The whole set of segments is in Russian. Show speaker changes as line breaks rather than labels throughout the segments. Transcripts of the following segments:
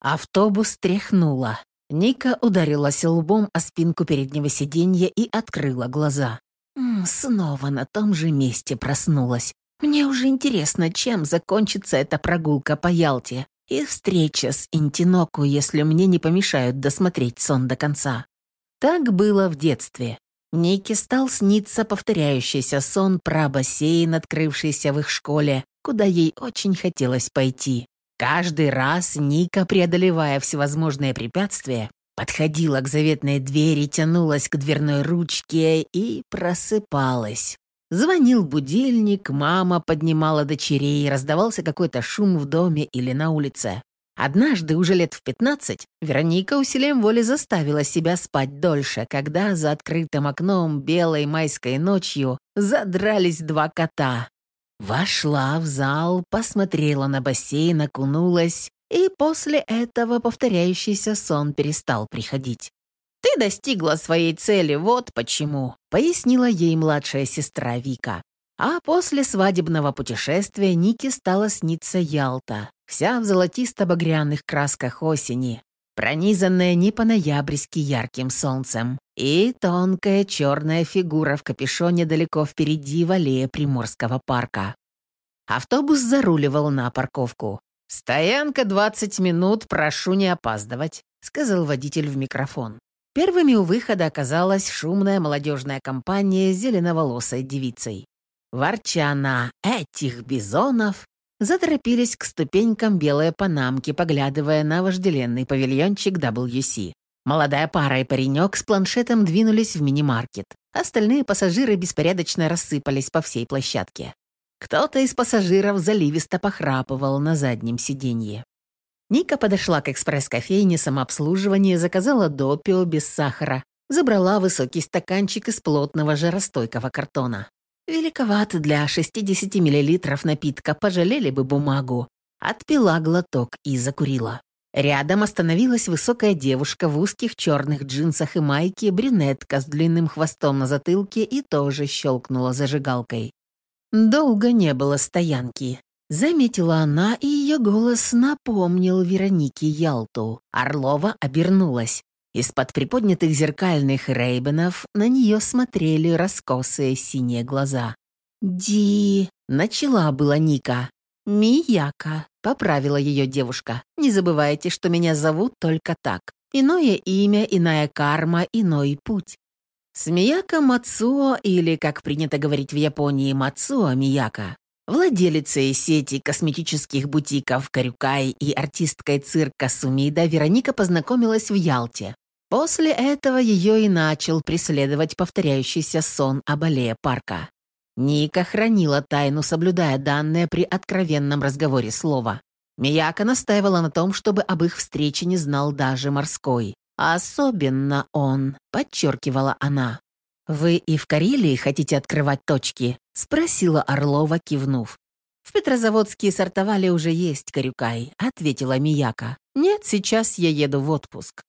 Автобус тряхнуло. Ника ударилась лбом о спинку переднего сиденья и открыла глаза. Снова на том же месте проснулась. Мне уже интересно, чем закончится эта прогулка по Ялте и встреча с Интиноку, если мне не помешают досмотреть сон до конца. Так было в детстве. Нике стал сниться повторяющийся сон про бассейн, открывшийся в их школе, куда ей очень хотелось пойти. Каждый раз Ника, преодолевая всевозможные препятствия, подходила к заветной двери, тянулась к дверной ручке и просыпалась. Звонил будильник, мама поднимала дочерей, раздавался какой-то шум в доме или на улице. Однажды, уже лет в пятнадцать, Вероника усилием воли заставила себя спать дольше, когда за открытым окном белой майской ночью задрались два кота. Вошла в зал, посмотрела на бассейн, окунулась, и после этого повторяющийся сон перестал приходить. «Ты достигла своей цели, вот почему», — пояснила ей младшая сестра Вика. А после свадебного путешествия Нике стала сниться Ялта, вся в золотисто-багряных красках осени, пронизанная не по-ноябрьски ярким солнцем, и тонкая черная фигура в капюшоне далеко впереди в аллее Приморского парка. Автобус заруливал на парковку. «Стоянка 20 минут, прошу не опаздывать», — сказал водитель в микрофон. Первыми у выхода оказалась шумная молодежная компания с зеленоволосой девицей. Ворча на «этих бизонов», заторопились к ступенькам белые панамки, поглядывая на вожделенный павильончик WC. Молодая пара и паренек с планшетом двинулись в мини-маркет. Остальные пассажиры беспорядочно рассыпались по всей площадке. Кто-то из пассажиров заливисто похрапывал на заднем сиденье. Ника подошла к экспресс-кофейне самообслуживания, заказала допио без сахара, забрала высокий стаканчик из плотного жаростойкого картона. Великовато для 60 миллилитров напитка, пожалели бы бумагу. Отпила глоток и закурила. Рядом остановилась высокая девушка в узких черных джинсах и майке, брюнетка с длинным хвостом на затылке и тоже щелкнула зажигалкой. Долго не было стоянки. Заметила она, и ее голос напомнил Веронике Ялту. Орлова обернулась. Из-под приподнятых зеркальных рейбенов на нее смотрели раскосые синие глаза. «Ди...» — начала была Ника. «Мияка», — поправила ее девушка. «Не забывайте, что меня зовут только так. Иное имя, иная карма, иной путь. Смияка Мацуо, или, как принято говорить в Японии, Мацуо Мияка, владелицей сети косметических бутиков Карюкай и артисткой цирка Сумида Вероника познакомилась в Ялте. После этого ее и начал преследовать повторяющийся сон об аллее парка. Ника хранила тайну, соблюдая данное при откровенном разговоре слова. Мияка настаивала на том, чтобы об их встрече не знал даже морской. «Особенно он», — подчеркивала она. «Вы и в Карелии хотите открывать точки?» — спросила Орлова, кивнув. «В Петрозаводске сортовали уже есть Карюкай», — ответила Мияка. «Нет, сейчас я еду в отпуск».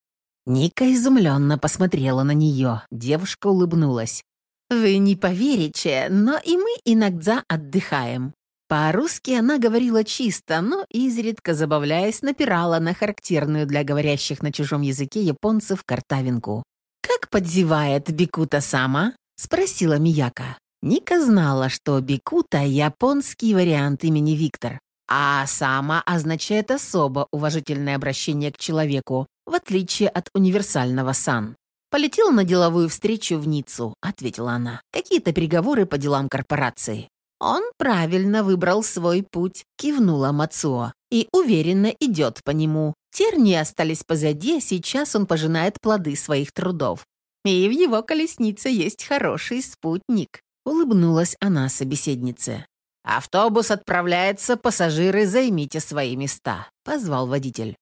Ника изумленно посмотрела на нее. Девушка улыбнулась. «Вы не поверите, но и мы иногда отдыхаем». По-русски она говорила чисто, но изредка, забавляясь, напирала на характерную для говорящих на чужом языке японцев картавинку. «Как подзевает Бикута сама?» — спросила Мияка. Ника знала, что Бикута — японский вариант имени Виктор, а «сама» означает особо уважительное обращение к человеку, в отличие от универсального «сан». «Полетел на деловую встречу в Ниццу», — ответила она. «Какие-то переговоры по делам корпорации». «Он правильно выбрал свой путь», — кивнула Мацуо. «И уверенно идет по нему. Тернии остались позади, а сейчас он пожинает плоды своих трудов. И в его колеснице есть хороший спутник», — улыбнулась она собеседнице. «Автобус отправляется, пассажиры, займите свои места», — позвал водитель.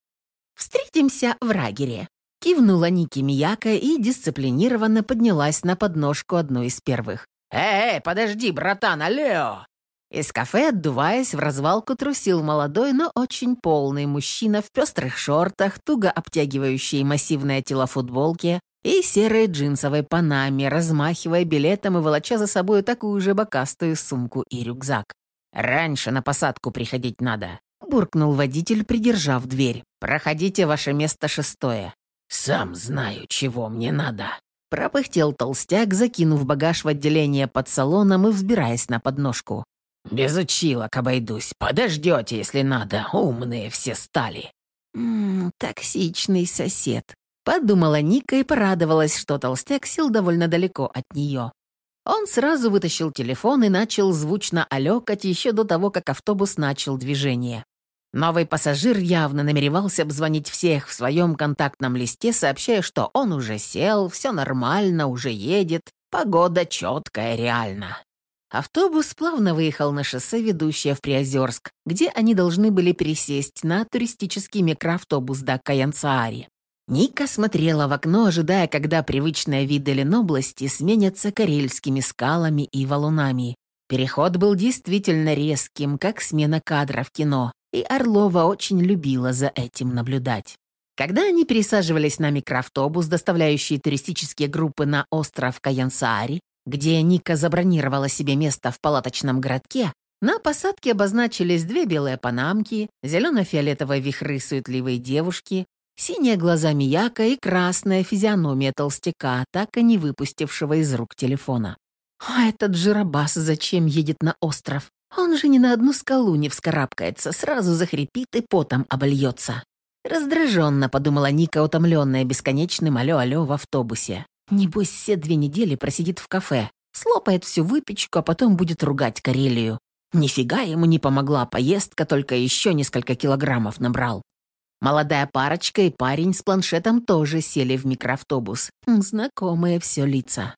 «Встретимся в Рагере», — кивнула Ники Мияка и дисциплинированно поднялась на подножку одной из первых. «Эй, подожди, братан, алло!» Из кафе, отдуваясь, в развалку трусил молодой, но очень полный мужчина в пестрых шортах, туго обтягивающей массивное тело футболки и серой джинсовой панаме, размахивая билетом и волоча за собой такую же бокастую сумку и рюкзак. «Раньше на посадку приходить надо», буркнул водитель, придержав дверь. «Проходите ваше место шестое».
«Сам знаю, чего мне надо», —
пропыхтел толстяк, закинув багаж в отделение под салоном и взбираясь на подножку.
«Без училок обойдусь. Подождете, если надо. Умные все стали».
«Ммм, токсичный сосед», — подумала Ника и порадовалась, что толстяк сел довольно далеко от нее. Он сразу вытащил телефон и начал звучно алёкать еще до того, как автобус начал движение. Новый пассажир явно намеревался обзвонить всех в своем контактном листе, сообщая, что он уже сел, все нормально, уже едет, погода четкая, реально. Автобус плавно выехал на шоссе, ведущее в Приозерск, где они должны были пересесть на туристический микроавтобус до Каянцаари. Ника смотрела в окно, ожидая, когда привычные виды Ленобласти сменятся карельскими скалами и валунами. Переход был действительно резким, как смена кадра в кино, и Орлова очень любила за этим наблюдать. Когда они пересаживались на микроавтобус, доставляющий туристические группы на остров Каянсаари, где Ника забронировала себе место в палаточном городке, на посадке обозначились две белые панамки, зелено-фиолетовые вихры суетливой девушки, синие глаза Мияка и красная физиономия толстяка, так и не выпустившего из рук телефона. А этот жиробас зачем едет на остров? Он же ни на одну скалу не вскарабкается, сразу захрипит и потом обольется. Раздраженно подумала Ника, утомленная бесконечным алё-алё в автобусе. Небось, все две недели просидит в кафе, слопает всю выпечку, а потом будет ругать Карелию. Нифига ему не помогла поездка, только еще несколько килограммов набрал. Молодая парочка и парень с планшетом тоже сели в микроавтобус. Знакомые все лица.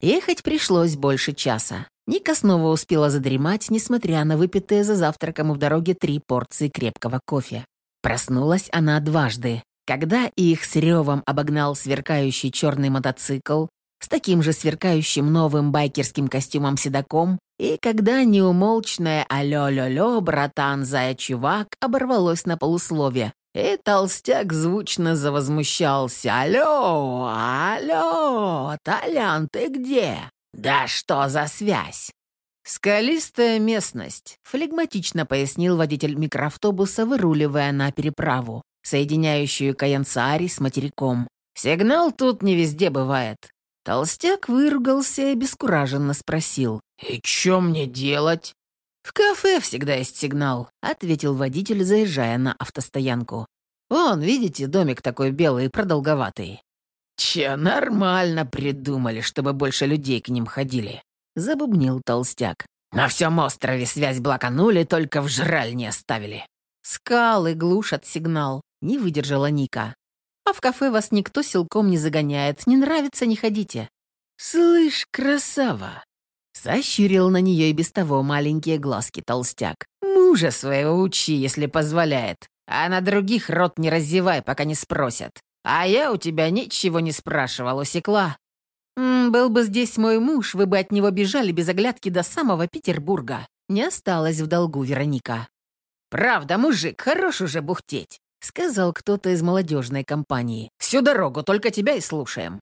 Ехать пришлось больше часа. Ника снова успела задремать, несмотря на выпитые за завтраком в дороге три порции крепкого кофе. Проснулась она дважды когда их с ревом обогнал сверкающий черный мотоцикл с таким же сверкающим новым байкерским костюмом-седаком, и когда неумолчное «Алло-лё-лё, братан, зая-чувак» оборвалось на полуслове, и толстяк звучно завозмущался. «Алло, алло, Толян, ты где? Да что за связь?» «Скалистая местность», — флегматично пояснил водитель микроавтобуса, выруливая на переправу соединяющую Каянсаари с материком. Сигнал тут не везде бывает. Толстяк выругался и обескураженно спросил.
«И чё мне делать?»
«В кафе всегда есть сигнал», — ответил водитель, заезжая на автостоянку. «Вон, видите, домик такой белый продолговатый».
«Че, нормально придумали, чтобы больше людей к ним ходили», — забубнил толстяк. «На всем острове связь блоканули, только в жраль не оставили».
«Скалы глушат сигнал», не выдержала Ника. «А в кафе вас никто силком не загоняет. Не нравится — не ходите».
«Слышь, красава!»
Сощурил на нее и без того маленькие глазки толстяк.
«Мужа своего учи, если позволяет. А на других рот не разевай, пока не спросят. А я у тебя ничего не спрашивал, усекла».
М «Был бы здесь мой муж, вы бы от него бежали без оглядки до самого Петербурга». Не осталось в долгу Вероника.
«Правда, мужик, хорош уже бухтеть
сказал кто-то из молодежной компании.
«Всю дорогу только тебя и слушаем».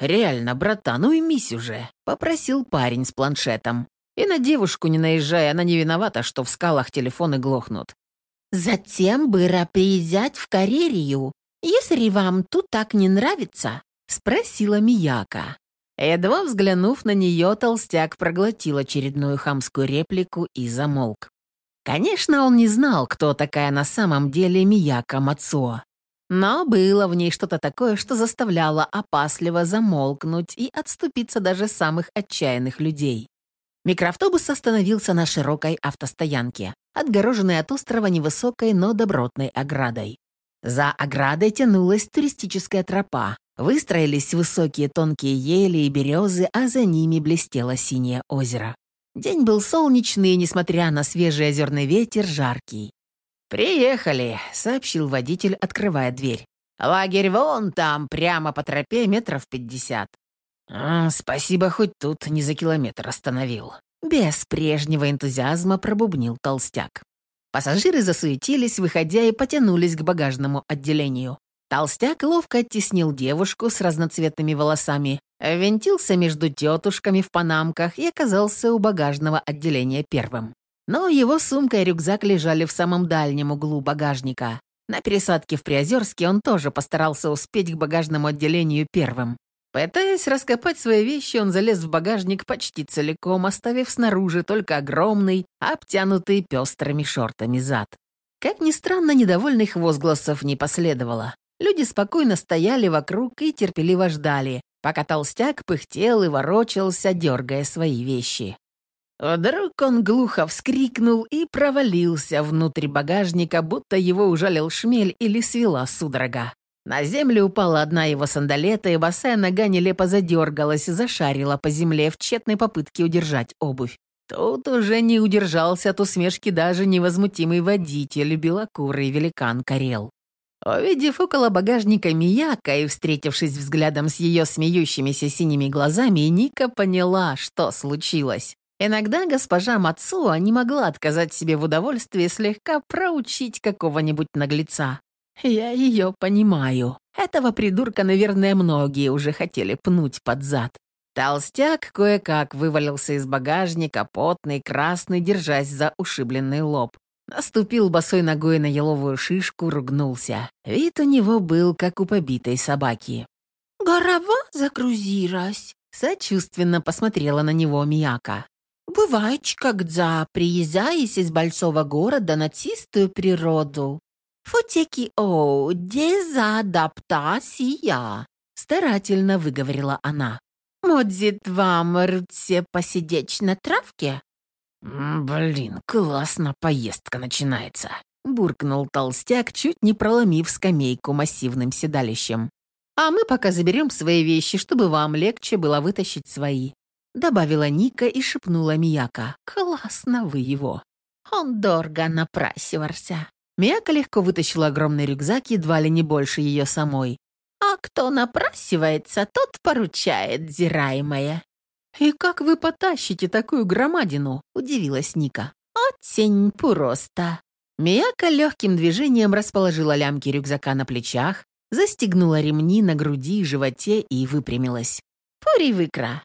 «Реально, братан, уймись уже», — попросил парень с планшетом. «И на девушку не наезжай, она не виновата, что в скалах телефоны глохнут». «Затем быра приезжать в Карелию, если вам тут так не нравится?» — спросила Мияка. Едва взглянув на нее, толстяк проглотил очередную хамскую реплику и замолк. Конечно, он не знал, кто такая на самом деле Мияка Мацуо. Но было в ней что-то такое, что заставляло опасливо замолкнуть и отступиться даже самых отчаянных людей. Микроавтобус остановился на широкой автостоянке, отгороженной от острова невысокой, но добротной оградой. За оградой тянулась туристическая тропа, выстроились высокие тонкие ели и березы, а за ними блестело синее озеро. День был солнечный, несмотря на свежий озерный ветер, жаркий.
«Приехали», — сообщил водитель, открывая дверь. «Лагерь вон там, прямо по тропе, метров пятьдесят».
А, «Спасибо, хоть тут не за километр остановил». Без прежнего энтузиазма пробубнил толстяк. Пассажиры засуетились, выходя и потянулись к багажному отделению. Толстяк ловко оттеснил девушку с разноцветными волосами, винтился между тетушками в панамках и оказался у багажного отделения первым. Но его сумка и рюкзак лежали в самом дальнем углу багажника. На пересадке в Приозерске он тоже постарался успеть к багажному отделению первым. Пытаясь раскопать свои вещи, он залез в багажник почти целиком, оставив снаружи только огромный, обтянутый пестрыми шортами зад. Как ни странно, недовольных возгласов не последовало. Люди спокойно стояли вокруг и терпеливо ждали, пока толстяк пыхтел и ворочался, дергая свои вещи. Вдруг он глухо вскрикнул и провалился внутрь багажника, будто его ужалил шмель или свела судорога. На землю упала одна его сандалета, и босая нога нелепо задергалась и зашарила по земле в тщетной попытке удержать обувь. Тут уже не удержался от усмешки даже невозмутимый водитель, белокурый великан Карел. Увидев около багажника Мияка и встретившись взглядом с ее смеющимися синими глазами, Ника поняла, что случилось. Иногда госпожа Мацуа не могла отказать себе в удовольствии слегка проучить какого-нибудь наглеца. Я ее понимаю. Этого придурка, наверное, многие уже хотели пнуть под зад. Толстяк кое-как вывалился из багажника, потный, красный, держась за ушибленный лоб. Наступил босой ногой на еловую шишку, ругнулся. Вид у него был, как у побитой собаки.
«Голова загрузилась», —
сочувственно посмотрела на него Мияка.
Бывает, когда приезжаешь из большого города на чистую природу. Футеки о, дезадаптация,
старательно выговорила она.
Может, вам рыться посидеть на травке?
«Блин, классно поездка начинается», —
буркнул толстяк, чуть не проломив скамейку массивным седалищем. «А мы пока заберем свои вещи, чтобы вам легче было вытащить свои добавила Ника и шепнула Мияка. «Классно вы его!»
«Он дорого напрасивался».
Мияка легко вытащила огромный рюкзак, едва ли не больше ее самой.
«А кто напрасивается, тот поручает, зираемое».
«И как вы потащите такую громадину?» – удивилась Ника.
«Очень просто».
Мияка легким движением расположила лямки рюкзака на плечах, застегнула ремни на груди и животе и выпрямилась.
«Привыкра.